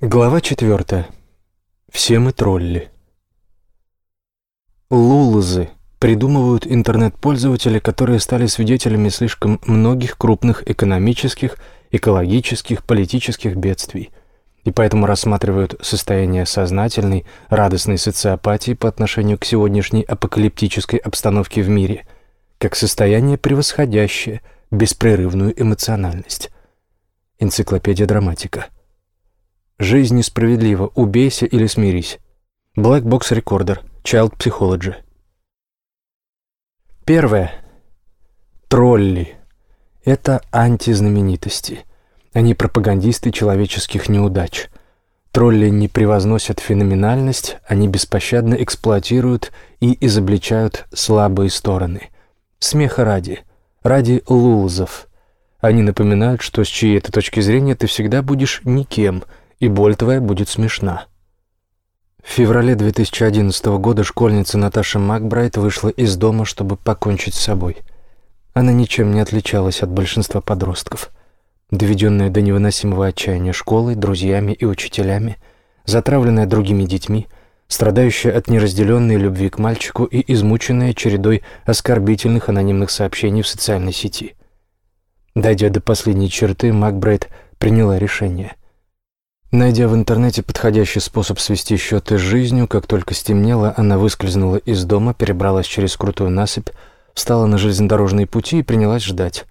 Глава четвертая. Все мы тролли. Лулзы придумывают интернет-пользователи, которые стали свидетелями слишком многих крупных экономических, экологических, политических бедствий, и поэтому рассматривают состояние сознательной, радостной социопатии по отношению к сегодняшней апокалиптической обстановке в мире, как состояние превосходящее беспрерывную эмоциональность. Энциклопедия драматика. Жизнь несправедлива. Убейся или смирись. Black Box Recorder. Child Psychology. Первое. Тролли. Это антизнаменитости. Они пропагандисты человеческих неудач. Тролли не превозносят феноменальность, они беспощадно эксплуатируют и изобличают слабые стороны. Смеха ради. Ради лулзов. Они напоминают, что с чьей-то точки зрения ты всегда будешь никем – и боль твоя будет смешна. В феврале 2011 года школьница Наташа Макбрайт вышла из дома, чтобы покончить с собой. Она ничем не отличалась от большинства подростков. Доведенная до невыносимого отчаяния школой, друзьями и учителями, затравленная другими детьми, страдающая от неразделенной любви к мальчику и измученная чередой оскорбительных анонимных сообщений в социальной сети. Дойдя до последней черты, Макбрайт приняла решение. Найдя в интернете подходящий способ свести счеты с жизнью, как только стемнело, она выскользнула из дома, перебралась через крутую насыпь, встала на железнодорожные пути и принялась ждать.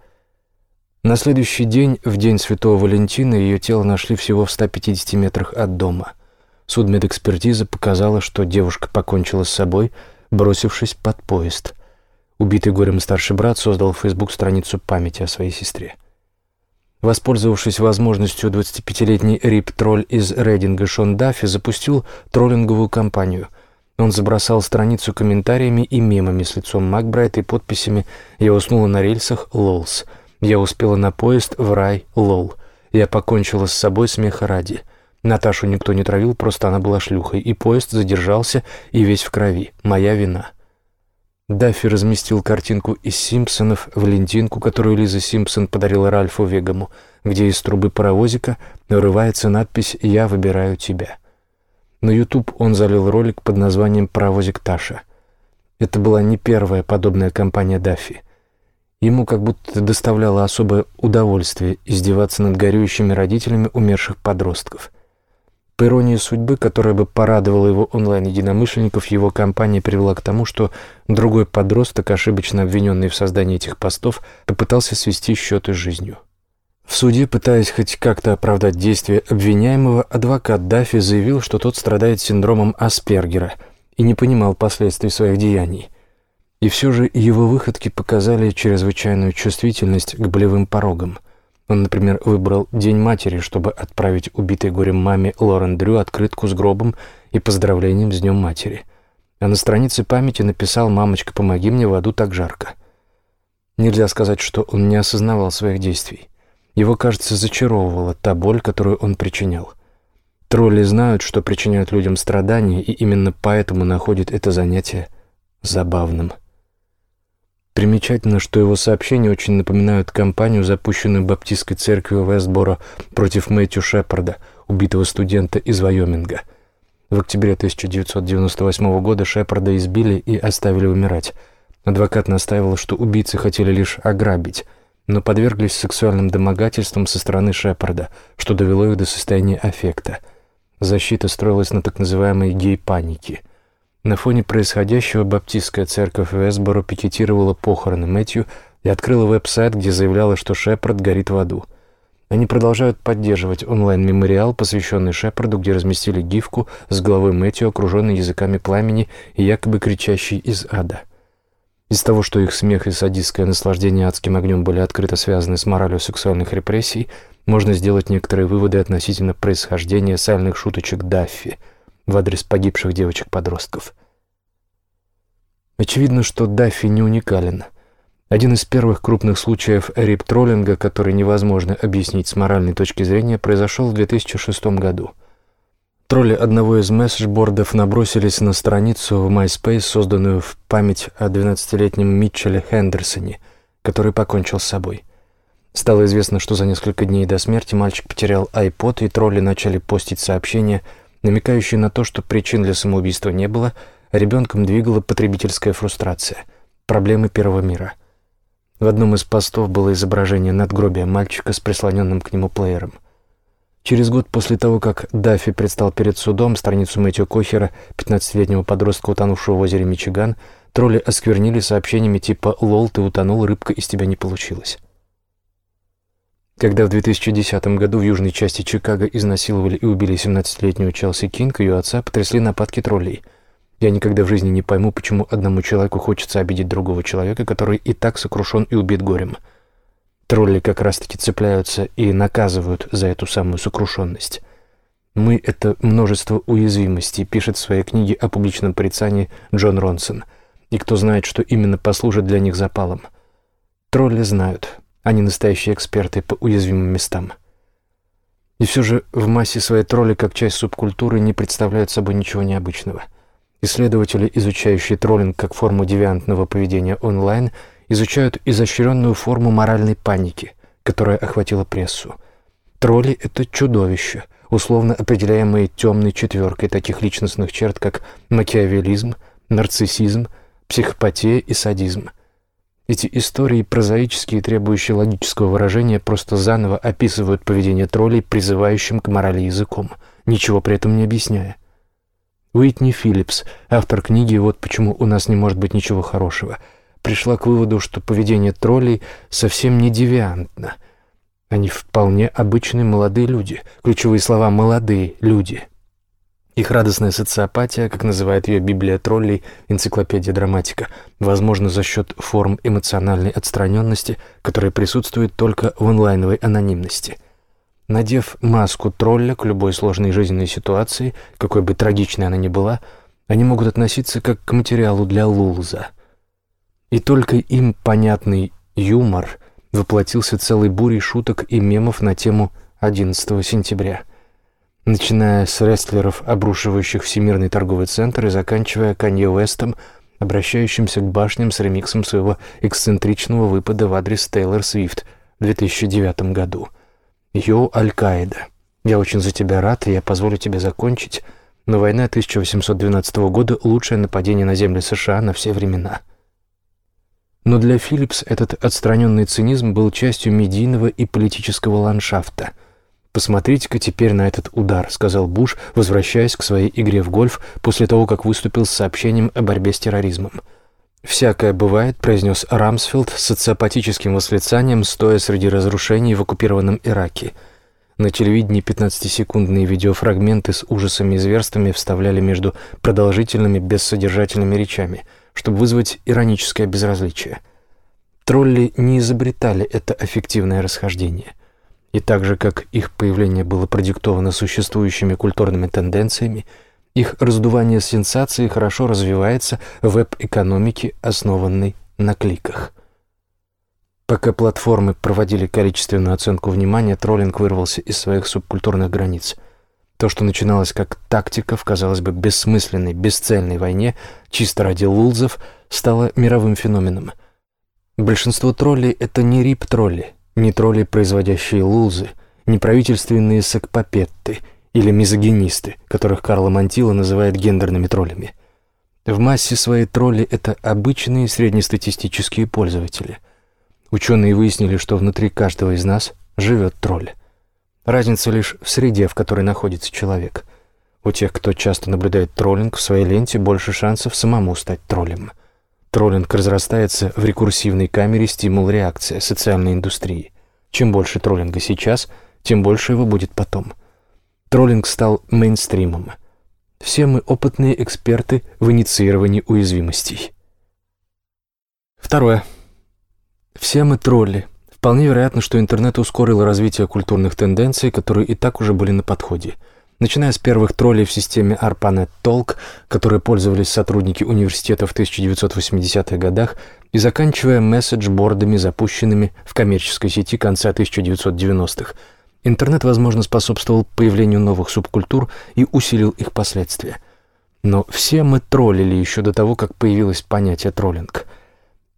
На следующий день, в день Святого Валентина, ее тело нашли всего в 150 метрах от дома. Судмедэкспертиза показала, что девушка покончила с собой, бросившись под поезд. Убитый горем старший брат создал в Facebook страницу памяти о своей сестре. Воспользовавшись возможностью, 25-летний рип-тролль из Рейдинга Шон Даффи запустил троллинговую кампанию. Он забросал страницу комментариями и мемами с лицом Макбрайт и подписями «Я уснула на рельсах, лолс», «Я успела на поезд в рай, лол», «Я покончила с собой смеха ради». Наташу никто не травил, просто она была шлюхой, и поезд задержался и весь в крови. Моя вина. Даффи разместил картинку из «Симпсонов» в лентинку, которую Лиза Симпсон подарила Ральфу Вегаму, где из трубы паровозика вырывается надпись «Я выбираю тебя». На YouTube он залил ролик под названием «Паровозик Таша». Это была не первая подобная кампания Даффи. Ему как будто доставляло особое удовольствие издеваться над горюющими родителями умерших подростков – по иронии судьбы, которая бы порадовала его онлайн-единомышленников, его компания привела к тому, что другой подросток, ошибочно обвиненный в создании этих постов, попытался свести счеты с жизнью. В суде, пытаясь хоть как-то оправдать действия обвиняемого, адвокат Даффи заявил, что тот страдает синдромом Аспергера и не понимал последствий своих деяний. И все же его выходки показали чрезвычайную чувствительность к болевым порогам – он, например, выбрал День матери, чтобы отправить убитой горем маме Лорен Дрю открытку с гробом и поздравлением с Днем матери. А на странице памяти написал «Мамочка, помоги мне, в аду так жарко». Нельзя сказать, что он не осознавал своих действий. Его, кажется, зачаровывала та боль, которую он причинял. Тролли знают, что причиняют людям страдания, и именно поэтому находят это занятие забавным. Примечательно, что его сообщения очень напоминают кампанию, запущенную Баптистской церковью Вестборо против Мэтью Шепарда, убитого студента из Вайоминга. В октябре 1998 года Шепарда избили и оставили умирать. Адвокат настаивал, что убийцы хотели лишь ограбить, но подверглись сексуальным домогательствам со стороны Шепарда, что довело их до состояния аффекта. Защита строилась на так называемой гей-панике – на фоне происходящего баптистская церковь Весборо пикетировала похороны Мэтью и открыла веб-сайт, где заявляла, что Шепард горит в аду. Они продолжают поддерживать онлайн-мемориал, посвященный Шепарду, где разместили гифку с головой Мэтью, окруженной языками пламени и якобы кричащей из ада. Из того, что их смех и садистское наслаждение адским огнем были открыто связаны с моралью сексуальных репрессий, можно сделать некоторые выводы относительно происхождения сальных шуточек Даффи в адрес погибших девочек-подростков. Очевидно, что Даффи не уникален. Один из первых крупных случаев рип-троллинга, который невозможно объяснить с моральной точки зрения, произошел в 2006 году. Тролли одного из месседжбордов набросились на страницу в MySpace, созданную в память о 12-летнем Митчеле Хендерсоне, который покончил с собой. Стало известно, что за несколько дней до смерти мальчик потерял iPod, и тролли начали постить сообщения, намекающие на то, что причин для самоубийства не было, ребенком двигала потребительская фрустрация, проблемы первого мира. В одном из постов было изображение надгробия мальчика с прислоненным к нему плеером. Через год после того, как Даффи предстал перед судом, страницу Мэтью Кохера, 15-летнего подростка, утонувшего в озере Мичиган, тролли осквернили сообщениями типа «Лол, ты утонул, рыбка из тебя не получилась». Когда в 2010 году в южной части Чикаго изнасиловали и убили 17-летнюю Челси Кинг, ее отца потрясли нападки троллей. Я никогда в жизни не пойму, почему одному человеку хочется обидеть другого человека, который и так сокрушен и убит горем. Тролли как раз-таки цепляются и наказывают за эту самую сокрушенность. «Мы — это множество уязвимостей», пишет в своей книге о публичном порицании Джон Ронсон. И кто знает, что именно послужит для них запалом. Тролли знают, они настоящие эксперты по уязвимым местам. И все же в массе своей тролли, как часть субкультуры, не представляют собой ничего необычного. Исследователи, изучающие троллинг как форму девиантного поведения онлайн, изучают изощренную форму моральной паники, которая охватила прессу. Тролли — это чудовища, условно определяемые темной четверкой таких личностных черт, как макиавелизм, нарциссизм, психопатия и садизм. Эти истории, прозаические требующие логического выражения, просто заново описывают поведение троллей, призывающим к морали языком, ничего при этом не объясняя. Уитни Филлипс, автор книги «Вот почему у нас не может быть ничего хорошего», пришла к выводу, что поведение троллей совсем не девиантно. Они вполне обычные молодые люди. Ключевые слова «молодые люди». Их радостная социопатия, как называет ее Библия троллей, энциклопедия драматика, возможно за счет форм эмоциональной отстраненности, которая присутствует только в онлайновой анонимности. Надев маску тролля к любой сложной жизненной ситуации, какой бы трагичной она ни была, они могут относиться как к материалу для лулза. И только им понятный юмор воплотился целой бурей шуток и мемов на тему 11 сентября – начиная с рестлеров, обрушивающих Всемирный торговый центр, и заканчивая Канье Уэстом, обращающимся к башням с ремиксом своего эксцентричного выпада в адрес Тейлор Свифт в 2009 году. «Йоу, Аль-Каида, я очень за тебя рад, и я позволю тебе закончить, но война 1812 года — лучшее нападение на земли США на все времена». Но для Филлипс этот отстраненный цинизм был частью медийного и политического ландшафта — «Посмотрите-ка теперь на этот удар», — сказал Буш, возвращаясь к своей игре в гольф после того, как выступил с сообщением о борьбе с терроризмом. «Всякое бывает», — произнес Рамсфилд с социопатическим восклицанием, стоя среди разрушений в оккупированном Ираке. На телевидении 15-секундные видеофрагменты с ужасами и зверствами вставляли между продолжительными бессодержательными речами, чтобы вызвать ироническое безразличие. Тролли не изобретали это аффективное расхождение — и так же, как их появление было продиктовано существующими культурными тенденциями, их раздувание сенсации хорошо развивается в веб-экономике, основанной на кликах. Пока платформы проводили количественную оценку внимания, троллинг вырвался из своих субкультурных границ. То, что начиналось как тактика в, казалось бы, бессмысленной, бесцельной войне, чисто ради лулзов, стало мировым феноменом. Большинство троллей — это не рип-тролли, не тролли, производящие лулзы, не правительственные сакпапетты или мизогинисты, которых Карла Мантила называет гендерными троллями. В массе своей тролли это обычные среднестатистические пользователи. Ученые выяснили, что внутри каждого из нас живет тролль. Разница лишь в среде, в которой находится человек. У тех, кто часто наблюдает троллинг в своей ленте, больше шансов самому стать троллем – Троллинг разрастается в рекурсивной камере стимул-реакция социальной индустрии. Чем больше троллинга сейчас, тем больше его будет потом. Троллинг стал мейнстримом. Все мы опытные эксперты в инициировании уязвимостей. Второе. Все мы тролли. Вполне вероятно, что интернет ускорил развитие культурных тенденций, которые и так уже были на подходе – Начиная с первых троллей в системе ARPANET Talk, которые пользовались сотрудники университета в 1980-х годах, и заканчивая месседж-бордами, запущенными в коммерческой сети конца 1990-х, интернет, возможно, способствовал появлению новых субкультур и усилил их последствия. Но все мы троллили еще до того, как появилось понятие троллинг.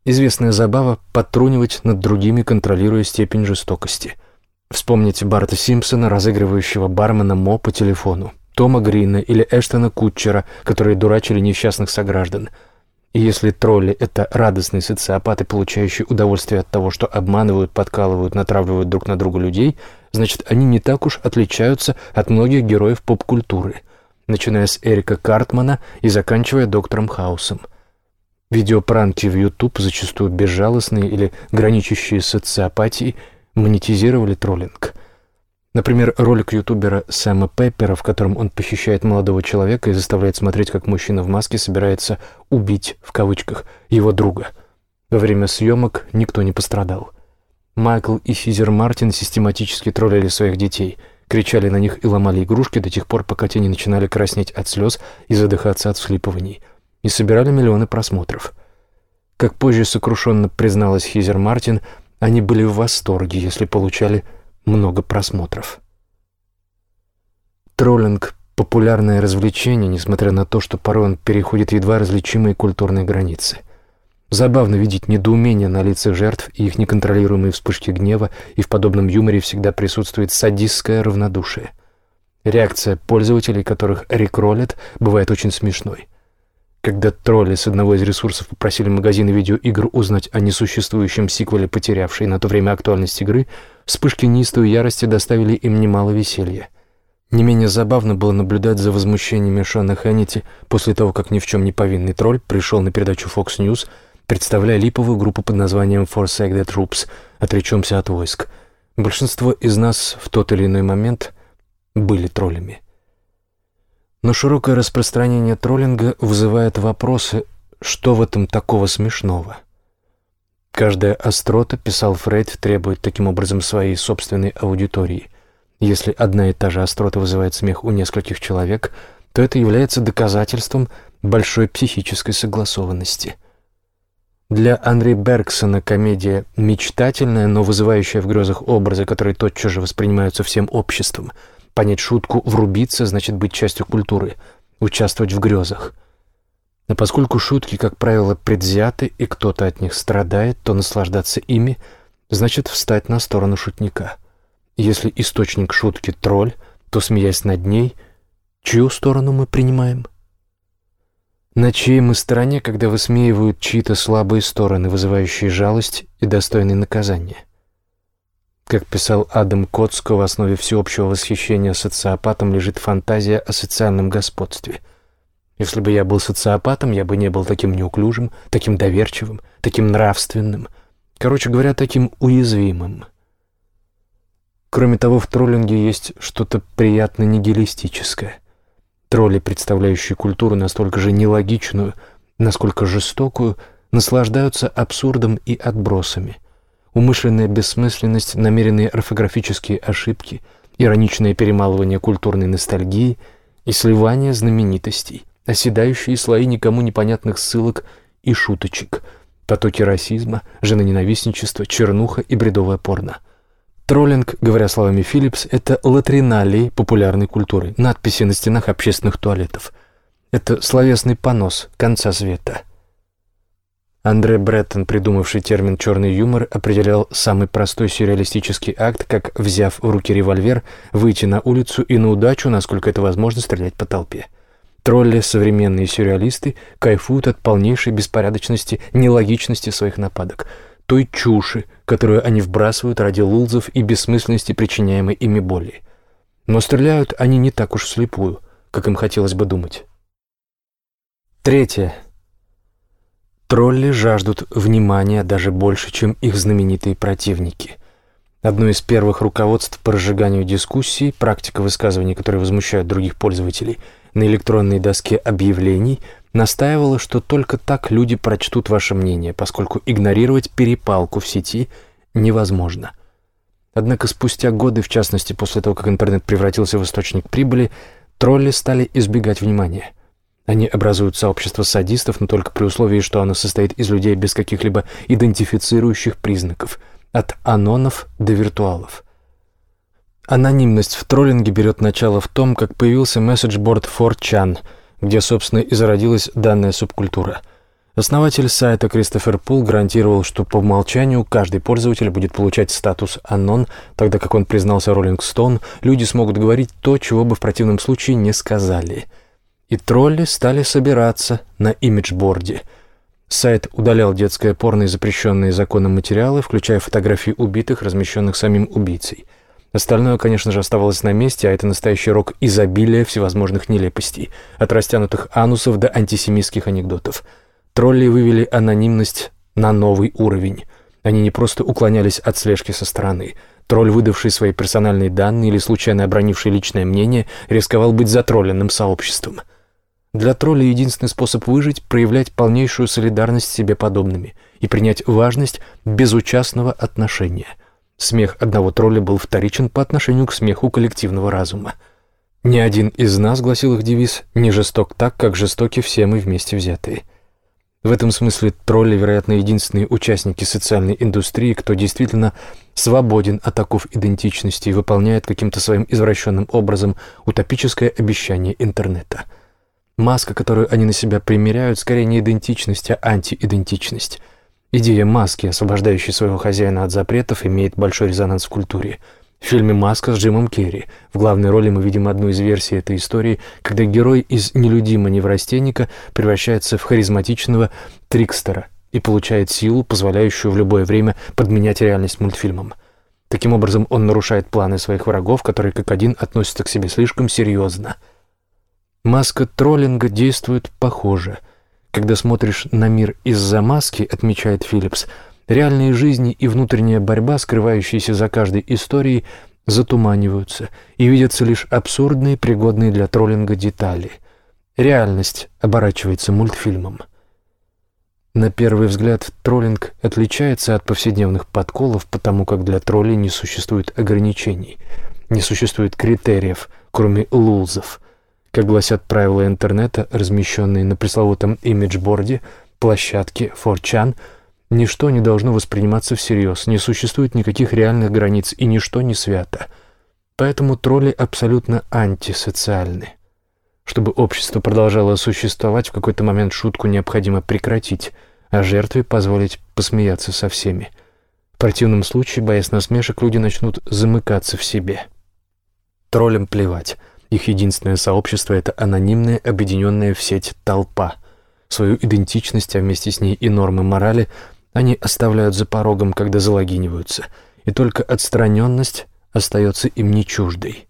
Известная забава — подтрунивать над другими, контролируя степень жестокости. Вспомните Барта Симпсона, разыгрывающего бармена Мо по телефону, Тома Грина или Эштона Кутчера, которые дурачили несчастных сограждан. И если тролли — это радостные социопаты, получающие удовольствие от того, что обманывают, подкалывают, натравливают друг на друга людей, значит, они не так уж отличаются от многих героев поп-культуры, начиная с Эрика Картмана и заканчивая доктором Хаусом. Видеопранки в YouTube, зачастую безжалостные или граничащие с социопатией, монетизировали троллинг. Например, ролик ютубера Сэма Пеппера, в котором он похищает молодого человека и заставляет смотреть, как мужчина в маске собирается «убить», в кавычках, его друга. Во время съемок никто не пострадал. Майкл и Сизер Мартин систематически троллили своих детей, кричали на них и ломали игрушки до тех пор, пока те не начинали краснеть от слез и задыхаться от всхлипываний, и собирали миллионы просмотров. Как позже сокрушенно призналась Хизер Мартин, они были в восторге, если получали много просмотров. Троллинг — популярное развлечение, несмотря на то, что порой он переходит едва различимые культурные границы. Забавно видеть недоумение на лицах жертв и их неконтролируемые вспышки гнева, и в подобном юморе всегда присутствует садистское равнодушие. Реакция пользователей, которых рекролят, бывает очень смешной. Когда тролли с одного из ресурсов попросили магазины видеоигр узнать о несуществующем сиквеле, потерявшей на то время актуальность игры, вспышки неистовой ярости доставили им немало веселья. Не менее забавно было наблюдать за возмущениями Шона Хэннити после того, как ни в чем не повинный тролль пришел на передачу Fox News, представляя липовую группу под названием Forsake the Troops «Отречемся от войск». Большинство из нас в тот или иной момент были троллями. Но широкое распространение троллинга вызывает вопросы, что в этом такого смешного? Каждая острота, писал Фрейд, требует таким образом своей собственной аудитории. Если одна и та же острота вызывает смех у нескольких человек, то это является доказательством большой психической согласованности. Для Андре Бергсона комедия мечтательная, но вызывающая в грезах образы, которые тотчас же воспринимаются всем обществом – Понять шутку, врубиться, значит быть частью культуры, участвовать в грезах. Но поскольку шутки, как правило, предвзяты, и кто-то от них страдает, то наслаждаться ими значит встать на сторону шутника. Если источник шутки — тролль, то, смеясь над ней, чью сторону мы принимаем? На чьей мы стороне, когда высмеивают чьи-то слабые стороны, вызывающие жалость и достойные наказания? Как писал Адам Коцко, в основе всеобщего восхищения социопатом лежит фантазия о социальном господстве. Если бы я был социопатом, я бы не был таким неуклюжим, таким доверчивым, таким нравственным, короче говоря, таким уязвимым. Кроме того, в троллинге есть что-то приятно нигилистическое. Тролли, представляющие культуру настолько же нелогичную, насколько жестокую, наслаждаются абсурдом и отбросами – умышленная бессмысленность, намеренные орфографические ошибки, ироничное перемалывание культурной ностальгии и сливание знаменитостей, оседающие слои никому непонятных ссылок и шуточек, потоки расизма, женоненавистничества, чернуха и бредовое порно. Троллинг, говоря словами Филлипс, это латриналии популярной культуры, надписи на стенах общественных туалетов. Это словесный понос конца света – Андре Бреттон, придумавший термин «черный юмор», определял самый простой сюрреалистический акт, как, взяв в руки револьвер, выйти на улицу и на удачу, насколько это возможно, стрелять по толпе. Тролли, современные сюрреалисты, кайфуют от полнейшей беспорядочности, нелогичности своих нападок, той чуши, которую они вбрасывают ради лулзов и бессмысленности причиняемой ими боли. Но стреляют они не так уж слепую, как им хотелось бы думать. Третье. Тролли жаждут внимания даже больше, чем их знаменитые противники. Одно из первых руководств по разжиганию дискуссий, практика высказываний, которые возмущают других пользователей, на электронной доске объявлений настаивала, что только так люди прочтут ваше мнение, поскольку игнорировать перепалку в сети невозможно. Однако спустя годы, в частности после того, как интернет превратился в источник прибыли, тролли стали избегать внимания – они образуют сообщество садистов, но только при условии, что оно состоит из людей без каких-либо идентифицирующих признаков, от анонов до виртуалов. Анонимность в троллинге берет начало в том, как появился месседжборд 4chan, где, собственно, и зародилась данная субкультура. Основатель сайта Кристофер Пул гарантировал, что по умолчанию каждый пользователь будет получать статус «Анон», тогда как он признался Роллинг Стоун, люди смогут говорить то, чего бы в противном случае не сказали. И тролли стали собираться на имиджборде. Сайт удалял детское порно и запрещенные законом материалы, включая фотографии убитых, размещенных самим убийцей. Остальное, конечно же, оставалось на месте, а это настоящий рок изобилия всевозможных нелепостей, от растянутых анусов до антисемитских анекдотов – Тролли вывели анонимность на новый уровень. Они не просто уклонялись от слежки со стороны. Тролль, выдавший свои персональные данные или случайно обронивший личное мнение, рисковал быть затролленным сообществом. Для тролля единственный способ выжить — проявлять полнейшую солидарность с себе подобными и принять важность безучастного отношения. Смех одного тролля был вторичен по отношению к смеху коллективного разума. «Ни один из нас, — гласил их девиз, — не жесток так, как жестоки все мы вместе взятые». В этом смысле тролли, вероятно, единственные участники социальной индустрии, кто действительно свободен от оков идентичности и выполняет каким-то своим извращенным образом утопическое обещание интернета. Маска, которую они на себя примеряют, скорее не идентичность, а антиидентичность. Идея маски, освобождающей своего хозяина от запретов, имеет большой резонанс в культуре – в фильме «Маска» с Джимом Керри. В главной роли мы видим одну из версий этой истории, когда герой из нелюдима-неврастенника превращается в харизматичного трикстера и получает силу, позволяющую в любое время подменять реальность мультфильмом. Таким образом, он нарушает планы своих врагов, которые как один относятся к себе слишком серьезно. Маска троллинга действует похоже. Когда смотришь на мир из-за маски, отмечает Филлипс – Реальные жизни и внутренняя борьба, скрывающиеся за каждой историей, затуманиваются, и видятся лишь абсурдные, пригодные для троллинга детали. Реальность оборачивается мультфильмом. На первый взгляд, троллинг отличается от повседневных подколов, потому как для троллей не существует ограничений, не существует критериев, кроме лулзов. Как гласят правила интернета, размещенные на пресловутом имиджборде, площадке 4chan – Ничто не должно восприниматься всерьез, не существует никаких реальных границ, и ничто не свято. Поэтому тролли абсолютно антисоциальны. Чтобы общество продолжало существовать, в какой-то момент шутку необходимо прекратить, а жертве позволить посмеяться со всеми. В противном случае, боясь насмешек, люди начнут замыкаться в себе. Троллям плевать. Их единственное сообщество — это анонимная, объединенная в сеть толпа. Свою идентичность, а вместе с ней и нормы морали — они оставляют за порогом, когда залогиниваются, и только отстраненность остается им не чуждой.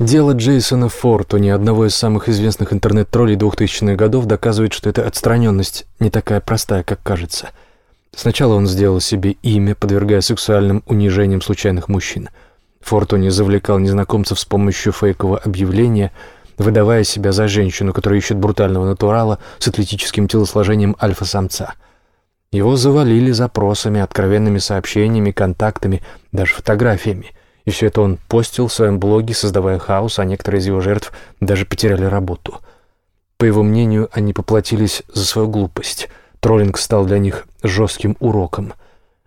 Дело Джейсона Фортуни, одного из самых известных интернет-троллей 2000-х годов, доказывает, что эта отстраненность не такая простая, как кажется. Сначала он сделал себе имя, подвергая сексуальным унижениям случайных мужчин. Фортуни завлекал незнакомцев с помощью фейкового объявления, выдавая себя за женщину, которая ищет брутального натурала с атлетическим телосложением альфа-самца – его завалили запросами, откровенными сообщениями, контактами, даже фотографиями. И все это он постил в своем блоге, создавая хаос, а некоторые из его жертв даже потеряли работу. По его мнению, они поплатились за свою глупость. Троллинг стал для них жестким уроком.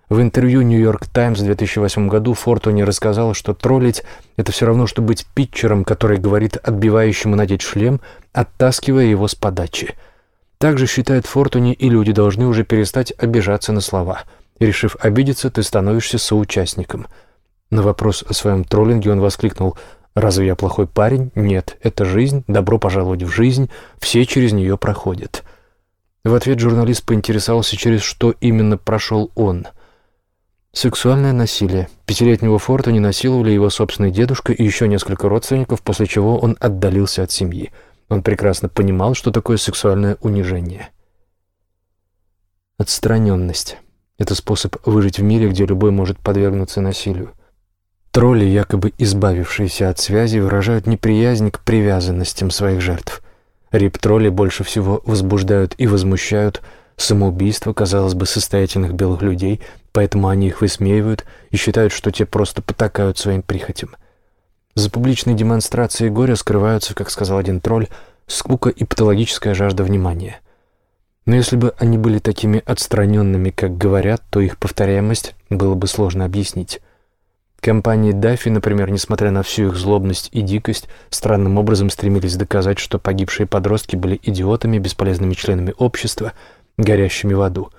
В интервью «Нью-Йорк Таймс» в 2008 году Фортуни рассказал, что троллить — это все равно, что быть питчером, который говорит отбивающему надеть шлем, оттаскивая его с подачи — также считает Фортуни, и люди должны уже перестать обижаться на слова. И, решив обидеться, ты становишься соучастником. На вопрос о своем троллинге он воскликнул «Разве я плохой парень? Нет, это жизнь, добро пожаловать в жизнь, все через нее проходят». В ответ журналист поинтересовался, через что именно прошел он. Сексуальное насилие. Пятилетнего Фортуни насиловали его собственный дедушка и еще несколько родственников, после чего он отдалился от семьи. Он прекрасно понимал, что такое сексуальное унижение. Отстраненность — это способ выжить в мире, где любой может подвергнуться насилию. Тролли, якобы избавившиеся от связи, выражают неприязнь к привязанностям своих жертв. Рип-тролли больше всего возбуждают и возмущают самоубийство, казалось бы, состоятельных белых людей, поэтому они их высмеивают и считают, что те просто потакают своим прихотям — за публичной демонстрацией горя скрываются, как сказал один тролль, скука и патологическая жажда внимания. Но если бы они были такими отстраненными, как говорят, то их повторяемость было бы сложно объяснить. Компании Даффи, например, несмотря на всю их злобность и дикость, странным образом стремились доказать, что погибшие подростки были идиотами, бесполезными членами общества, горящими в аду,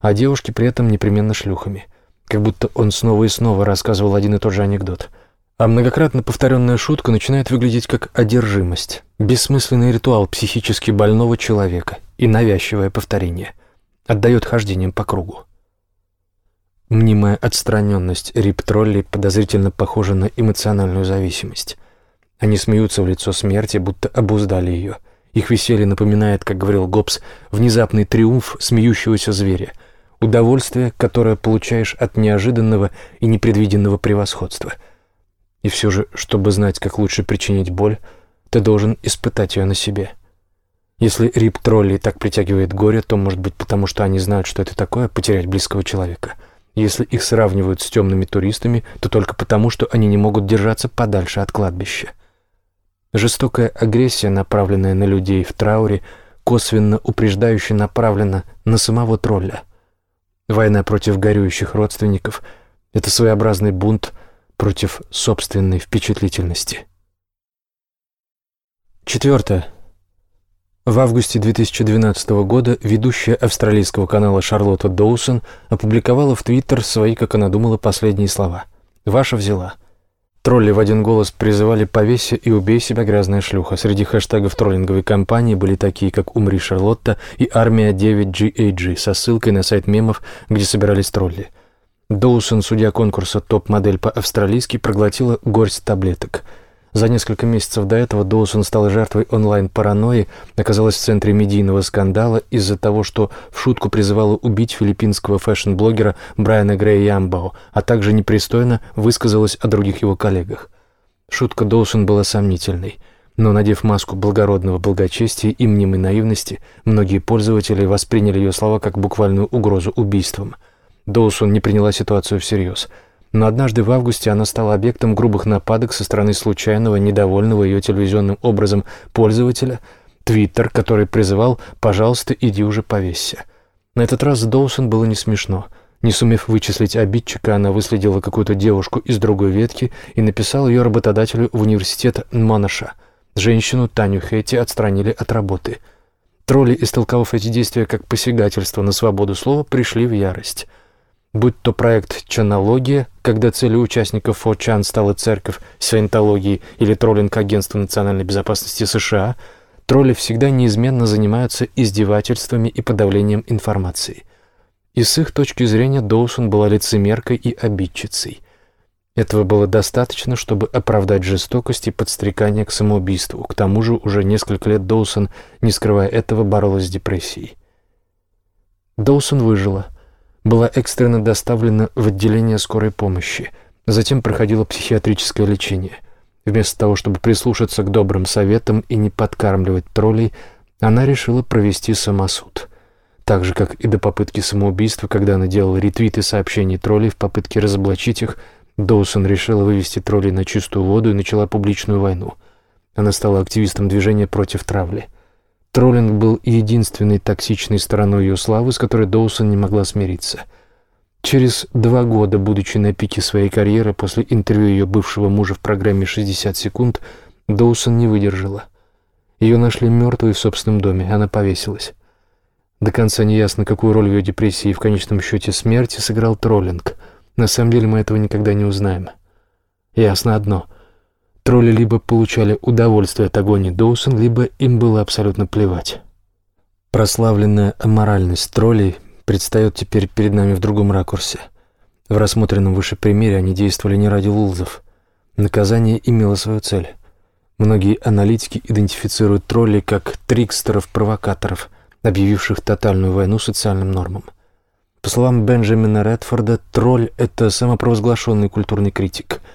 а девушки при этом непременно шлюхами. Как будто он снова и снова рассказывал один и тот же анекдот. А многократно повторенная шутка начинает выглядеть как одержимость, бессмысленный ритуал психически больного человека и навязчивое повторение. Отдает хождением по кругу. Мнимая отстраненность рип-троллей подозрительно похожа на эмоциональную зависимость. Они смеются в лицо смерти, будто обуздали ее. Их веселье напоминает, как говорил Гоббс, внезапный триумф смеющегося зверя, удовольствие, которое получаешь от неожиданного и непредвиденного превосходства. И все же, чтобы знать, как лучше причинить боль, ты должен испытать ее на себе. Если рип-тролли так притягивает горе, то, может быть, потому что они знают, что это такое — потерять близкого человека — если их сравнивают с темными туристами, то только потому, что они не могут держаться подальше от кладбища. Жестокая агрессия, направленная на людей в трауре, косвенно упреждающе направлена на самого тролля. Война против горюющих родственников — это своеобразный бунт против собственной впечатлительности. Четвертое. В августе 2012 года ведущая австралийского канала Шарлотта Доусон опубликовала в Твиттер свои, как она думала, последние слова. «Ваша взяла». Тролли в один голос призывали «повесься и убей себя, грязная шлюха». Среди хэштегов троллинговой кампании были такие, как «Умри, Шарлотта» и «Армия 9GAG» со ссылкой на сайт мемов, где собирались тролли. Доусон, судья конкурса «Топ-модель» по-австралийски, проглотила горсть таблеток – за несколько месяцев до этого Доусон стала жертвой онлайн-паранойи, оказалась в центре медийного скандала из-за того, что в шутку призывала убить филиппинского фэшн-блогера Брайана Грея Ямбао, а также непристойно высказалась о других его коллегах. Шутка Доусон была сомнительной, но, надев маску благородного благочестия и мнимой наивности, многие пользователи восприняли ее слова как буквальную угрозу убийством. Доусон не приняла ситуацию всерьез – но однажды в августе она стала объектом грубых нападок со стороны случайного, недовольного ее телевизионным образом пользователя, Твиттер, который призывал «пожалуйста, иди уже повесься». На этот раз Доусон было не смешно. Не сумев вычислить обидчика, она выследила какую-то девушку из другой ветки и написала ее работодателю в университет Манаша. Женщину Таню Хэтти отстранили от работы. Тролли, истолковав эти действия как посягательство на свободу слова, пришли в ярость – Будь то проект «Чанология», когда целью участников Фо-Чан стала церковь саентологии или троллинг Агентства национальной безопасности США, тролли всегда неизменно занимаются издевательствами и подавлением информации. И с их точки зрения Доусон была лицемеркой и обидчицей. Этого было достаточно, чтобы оправдать жестокость и подстрекание к самоубийству. К тому же уже несколько лет Доусон, не скрывая этого, боролась с депрессией. Доусон выжила – была экстренно доставлена в отделение скорой помощи, затем проходила психиатрическое лечение. Вместо того, чтобы прислушаться к добрым советам и не подкармливать троллей, она решила провести самосуд. Так же, как и до попытки самоубийства, когда она делала ретвиты сообщений троллей в попытке разоблачить их, Доусон решила вывести троллей на чистую воду и начала публичную войну. Она стала активистом движения против травли – Троллинг был единственной токсичной стороной ее славы, с которой Доусон не могла смириться. Через два года, будучи на пике своей карьеры, после интервью ее бывшего мужа в программе «60 секунд», Доусон не выдержала. Ее нашли мертвой в собственном доме, она повесилась. До конца неясно, какую роль в ее депрессии и в конечном счете смерти сыграл троллинг. На самом деле мы этого никогда не узнаем. Ясно одно — Тролли либо получали удовольствие от агонии Доусон, либо им было абсолютно плевать. Прославленная аморальность троллей предстает теперь перед нами в другом ракурсе. В рассмотренном выше примере они действовали не ради лулзов. Наказание имело свою цель. Многие аналитики идентифицируют троллей как трикстеров-провокаторов, объявивших тотальную войну социальным нормам. По словам Бенджамина Редфорда, тролль — это самопровозглашенный культурный критик —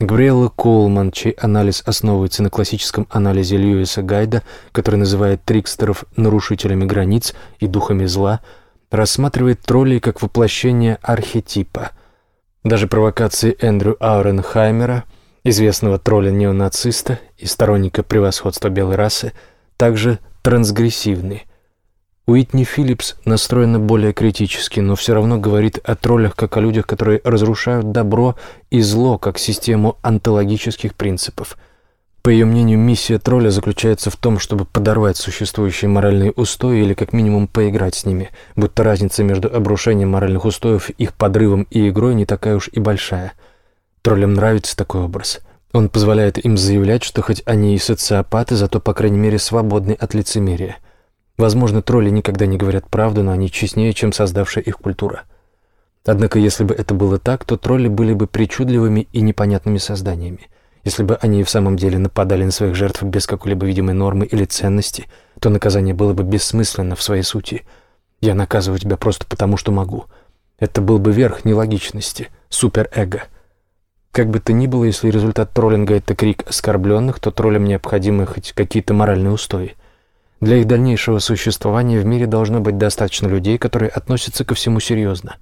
Габриэла Коулман, чей анализ основывается на классическом анализе Льюиса Гайда, который называет трикстеров нарушителями границ и духами зла, рассматривает троллей как воплощение архетипа. Даже провокации Эндрю Ауренхаймера, известного тролля-неонациста и сторонника превосходства белой расы, также трансгрессивны. Уитни Филлипс настроена более критически, но все равно говорит о троллях как о людях, которые разрушают добро и зло как систему онтологических принципов. По ее мнению, миссия тролля заключается в том, чтобы подорвать существующие моральные устои или как минимум поиграть с ними, будто разница между обрушением моральных устоев, их подрывом и игрой не такая уж и большая. Троллям нравится такой образ. Он позволяет им заявлять, что хоть они и социопаты, зато, по крайней мере, свободны от лицемерия – Возможно, тролли никогда не говорят правду, но они честнее, чем создавшая их культура. Однако, если бы это было так, то тролли были бы причудливыми и непонятными созданиями. Если бы они в самом деле нападали на своих жертв без какой-либо видимой нормы или ценности, то наказание было бы бессмысленно в своей сути. Я наказываю тебя просто потому, что могу. Это был бы верх нелогичности, суперэго. Как бы то ни было, если результат троллинга — это крик оскорбленных, то троллям необходимы хоть какие-то моральные устои. Для их дальнейшего существования в мире должно быть достаточно людей, которые относятся ко всему серьезно.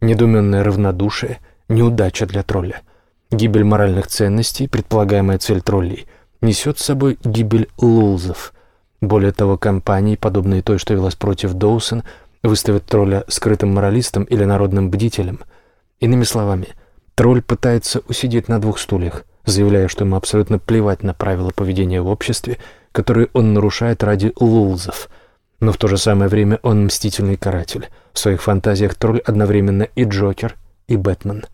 Недуменное равнодушие – неудача для тролля. Гибель моральных ценностей, предполагаемая цель троллей, несет с собой гибель лулзов. Более того, компании, подобные той, что велась против Доусон, выставят тролля скрытым моралистом или народным бдителем. Иными словами, тролль пытается усидеть на двух стульях, заявляя, что ему абсолютно плевать на правила поведения в обществе – которые он нарушает ради лулзов. Но в то же самое время он мстительный каратель. В своих фантазиях тролль одновременно и Джокер, и Бэтмен.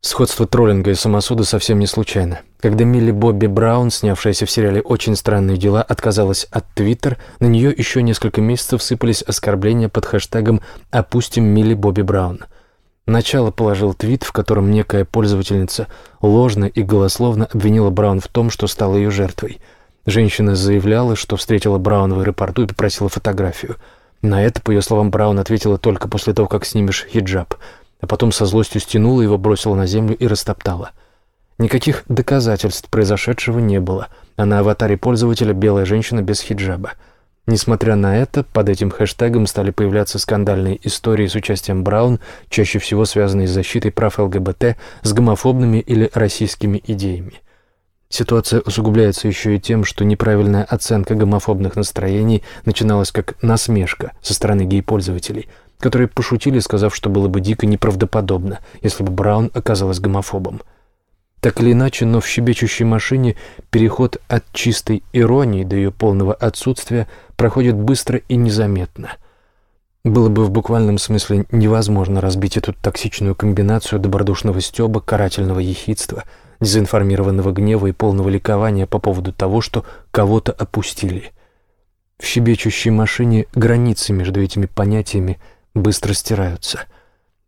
Сходство троллинга и самосуда совсем не случайно. Когда Милли Бобби Браун, снявшаяся в сериале «Очень странные дела», отказалась от Твиттер, на нее еще несколько месяцев сыпались оскорбления под хэштегом «Опустим Милли Бобби Браун». Начало положил твит, в котором некая пользовательница ложно и голословно обвинила Браун в том, что стала ее жертвой – Женщина заявляла, что встретила Брауна в аэропорту и попросила фотографию. На это, по ее словам, Браун ответила только после того, как снимешь хиджаб, а потом со злостью стянула его, бросила на землю и растоптала. Никаких доказательств произошедшего не было, а на аватаре пользователя белая женщина без хиджаба. Несмотря на это, под этим хэштегом стали появляться скандальные истории с участием Браун, чаще всего связанные с защитой прав ЛГБТ, с гомофобными или российскими идеями. Ситуация усугубляется еще и тем, что неправильная оценка гомофобных настроений начиналась как насмешка со стороны гей-пользователей, которые пошутили, сказав, что было бы дико неправдоподобно, если бы Браун оказалась гомофобом. Так или иначе, но в щебечущей машине переход от чистой иронии до ее полного отсутствия проходит быстро и незаметно. Было бы в буквальном смысле невозможно разбить эту токсичную комбинацию добродушного стеба, карательного ехидства – дезинформированного гнева и полного ликования по поводу того, что кого-то опустили. В щебечущей машине границы между этими понятиями быстро стираются.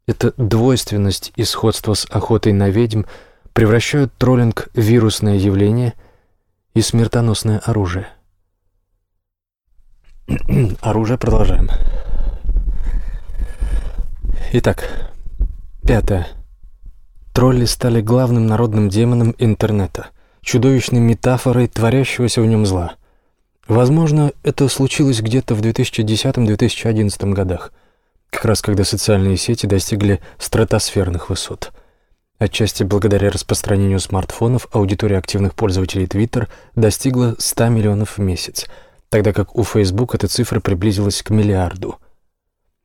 Эта двойственность и сходство с охотой на ведьм превращают троллинг в вирусное явление и смертоносное оружие. оружие продолжаем. Итак, пятое. Тролли стали главным народным демоном интернета, чудовищной метафорой творящегося в нем зла. Возможно, это случилось где-то в 2010-2011 годах, как раз когда социальные сети достигли стратосферных высот. Отчасти благодаря распространению смартфонов аудитория активных пользователей Twitter достигла 100 миллионов в месяц, тогда как у Facebook эта цифра приблизилась к миллиарду.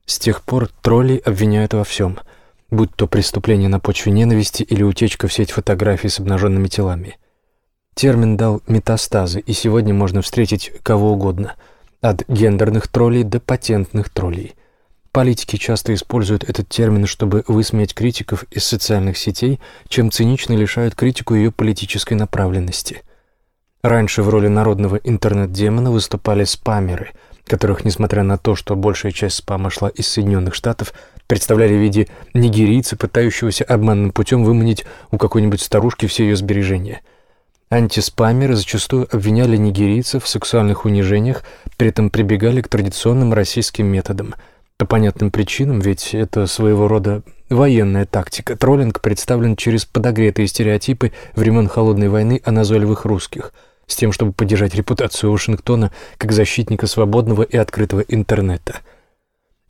С тех пор тролли обвиняют во всем – будь то преступление на почве ненависти или утечка в сеть фотографий с обнаженными телами. Термин дал метастазы, и сегодня можно встретить кого угодно, от гендерных троллей до патентных троллей. Политики часто используют этот термин, чтобы высмеять критиков из социальных сетей, чем цинично лишают критику ее политической направленности. Раньше в роли народного интернет-демона выступали спамеры, которых, несмотря на то, что большая часть спама шла из Соединенных Штатов, представляли в виде нигерийца, пытающегося обманным путем выманить у какой-нибудь старушки все ее сбережения. Антиспамеры зачастую обвиняли нигерийцев в сексуальных унижениях, при этом прибегали к традиционным российским методам. По понятным причинам, ведь это своего рода военная тактика. Троллинг представлен через подогретые стереотипы времен Холодной войны о назойливых русских, с тем, чтобы поддержать репутацию Вашингтона как защитника свободного и открытого интернета –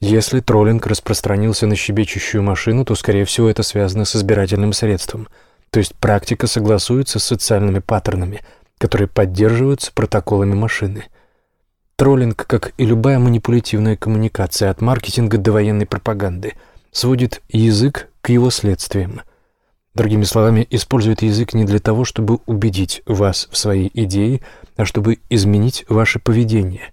если троллинг распространился на щебечущую машину, то, скорее всего, это связано с избирательным средством. То есть практика согласуется с социальными паттернами, которые поддерживаются протоколами машины. Троллинг, как и любая манипулятивная коммуникация от маркетинга до военной пропаганды, сводит язык к его следствиям. Другими словами, использует язык не для того, чтобы убедить вас в своей идее, а чтобы изменить ваше поведение.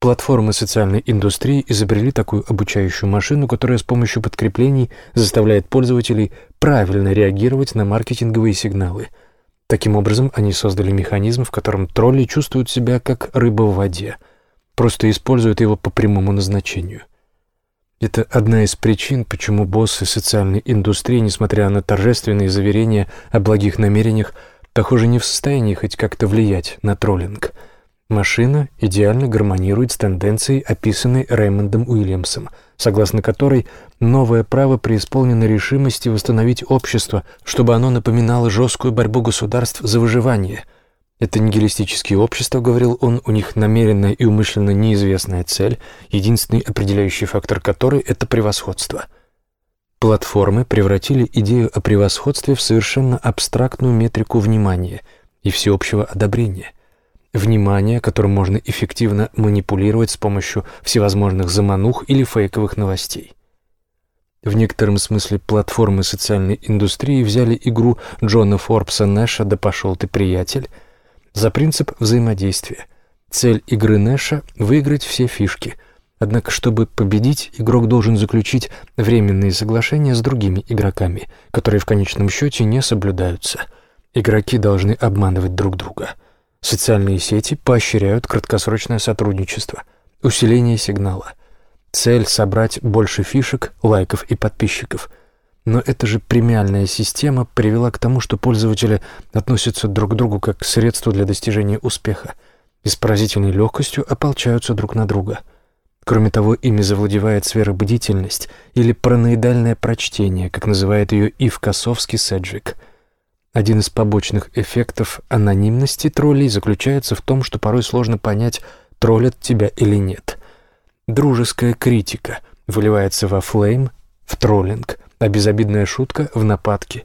Платформы социальной индустрии изобрели такую обучающую машину, которая с помощью подкреплений заставляет пользователей правильно реагировать на маркетинговые сигналы. Таким образом, они создали механизм, в котором тролли чувствуют себя как рыба в воде – просто используют его по прямому назначению. Это одна из причин, почему боссы социальной индустрии, несмотря на торжественные заверения о благих намерениях, похоже, не в состоянии хоть как-то влиять на троллинг. Машина идеально гармонирует с тенденцией, описанной Рэймондом Уильямсом, согласно которой новое право преисполнено решимости восстановить общество, чтобы оно напоминало жесткую борьбу государств за выживание – это нигилистические общества, говорил он, у них намеренная и умышленно неизвестная цель, единственный определяющий фактор которой – это превосходство. Платформы превратили идею о превосходстве в совершенно абстрактную метрику внимания и всеобщего одобрения. Внимание, которым можно эффективно манипулировать с помощью всевозможных заманух или фейковых новостей. В некотором смысле платформы социальной индустрии взяли игру Джона Форбса Нэша «Да пошел ты, приятель», за принцип взаимодействия. Цель игры Нэша — выиграть все фишки. Однако, чтобы победить, игрок должен заключить временные соглашения с другими игроками, которые в конечном счете не соблюдаются. Игроки должны обманывать друг друга. Социальные сети поощряют краткосрочное сотрудничество, усиление сигнала. Цель — собрать больше фишек, лайков и подписчиков — но эта же премиальная система привела к тому, что пользователи относятся друг к другу как к средству для достижения успеха и с поразительной легкостью ополчаются друг на друга. Кроме того, ими завладевает сфера-бдительность или параноидальное прочтение, как называет ее Ив Косовский Седжик. Один из побочных эффектов анонимности троллей заключается в том, что порой сложно понять, троллят тебя или нет. Дружеская критика выливается во флейм, в троллинг – а безобидная шутка в нападке.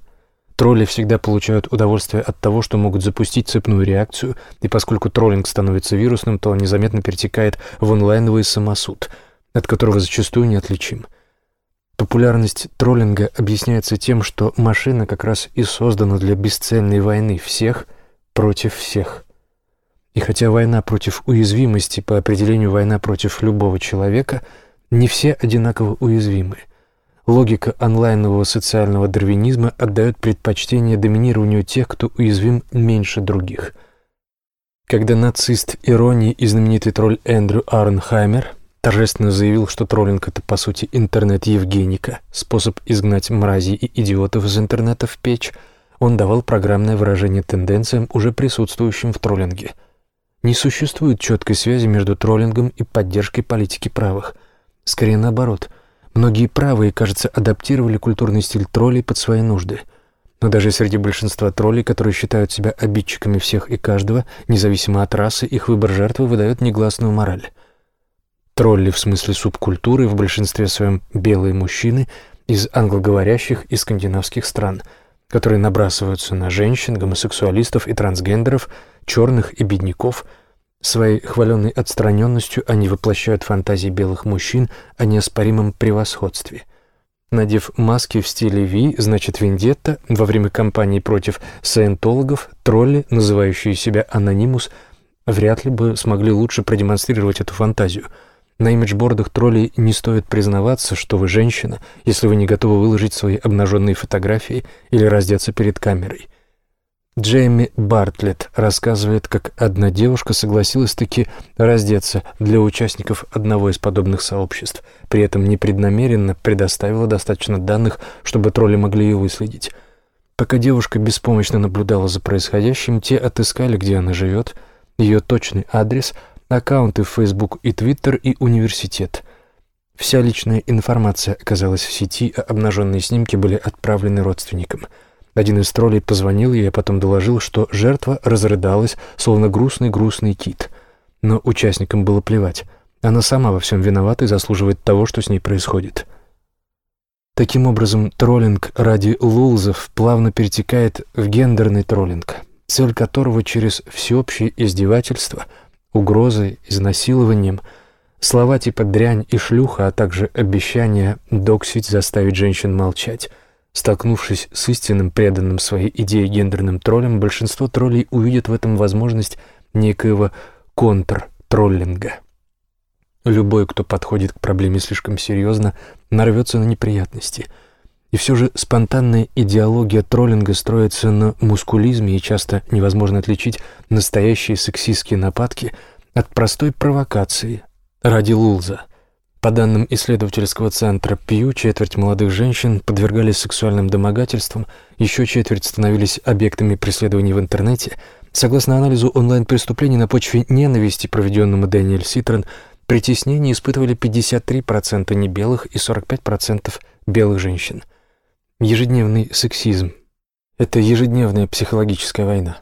Тролли всегда получают удовольствие от того, что могут запустить цепную реакцию, и поскольку троллинг становится вирусным, то он незаметно перетекает в онлайновый самосуд, от которого зачастую неотличим. Популярность троллинга объясняется тем, что машина как раз и создана для бесцельной войны всех против всех. И хотя война против уязвимости, по определению война против любого человека, не все одинаково уязвимы – Логика онлайнового социального дарвинизма отдает предпочтение доминированию тех, кто уязвим меньше других. Когда нацист иронии и знаменитый тролль Эндрю Арнхаймер торжественно заявил, что троллинг — это, по сути, интернет-евгеника, способ изгнать мразей и идиотов из интернета в печь, он давал программное выражение тенденциям, уже присутствующим в троллинге. Не существует четкой связи между троллингом и поддержкой политики правых. Скорее наоборот — Многие правые, кажется, адаптировали культурный стиль троллей под свои нужды. Но даже среди большинства троллей, которые считают себя обидчиками всех и каждого, независимо от расы, их выбор жертвы выдает негласную мораль. Тролли в смысле субкультуры в большинстве своем белые мужчины из англоговорящих и скандинавских стран, которые набрасываются на женщин, гомосексуалистов и трансгендеров, черных и бедняков – Своей хваленной отстраненностью они воплощают фантазии белых мужчин о неоспоримом превосходстве. Надев маски в стиле Ви, значит Вендетта, во время кампании против саентологов, тролли, называющие себя Анонимус, вряд ли бы смогли лучше продемонстрировать эту фантазию. На имиджбордах троллей не стоит признаваться, что вы женщина, если вы не готовы выложить свои обнаженные фотографии или раздеться перед камерой. Джейми Бартлетт рассказывает, как одна девушка согласилась таки раздеться для участников одного из подобных сообществ, при этом непреднамеренно предоставила достаточно данных, чтобы тролли могли ее выследить. Пока девушка беспомощно наблюдала за происходящим, те отыскали, где она живет, ее точный адрес, аккаунты в Facebook и Twitter и университет. Вся личная информация оказалась в сети, а обнаженные снимки были отправлены родственникам – один из троллей позвонил ей, а потом доложил, что жертва разрыдалась, словно грустный-грустный кит. Но участникам было плевать. Она сама во всем виновата и заслуживает того, что с ней происходит. Таким образом, троллинг ради лулзов плавно перетекает в гендерный троллинг, цель которого через всеобщее издевательство угрозой, изнасилованием. Слова типа «дрянь» и «шлюха», а также обещания доксить, заставить женщин молчать. Столкнувшись с истинным преданным своей идее гендерным троллем, большинство троллей увидят в этом возможность некоего контр-троллинга. Любой, кто подходит к проблеме слишком серьезно, нарвется на неприятности. И все же спонтанная идеология троллинга строится на мускулизме, и часто невозможно отличить настоящие сексистские нападки от простой провокации ради лулза. По данным исследовательского центра Пью, четверть молодых женщин подвергались сексуальным домогательствам, еще четверть становились объектами преследований в интернете. Согласно анализу онлайн-преступлений на почве ненависти, проведенному Дэниэль Ситрон, притеснение испытывали 53% небелых и 45% белых женщин – Ежедневный сексизм – это ежедневная психологическая война.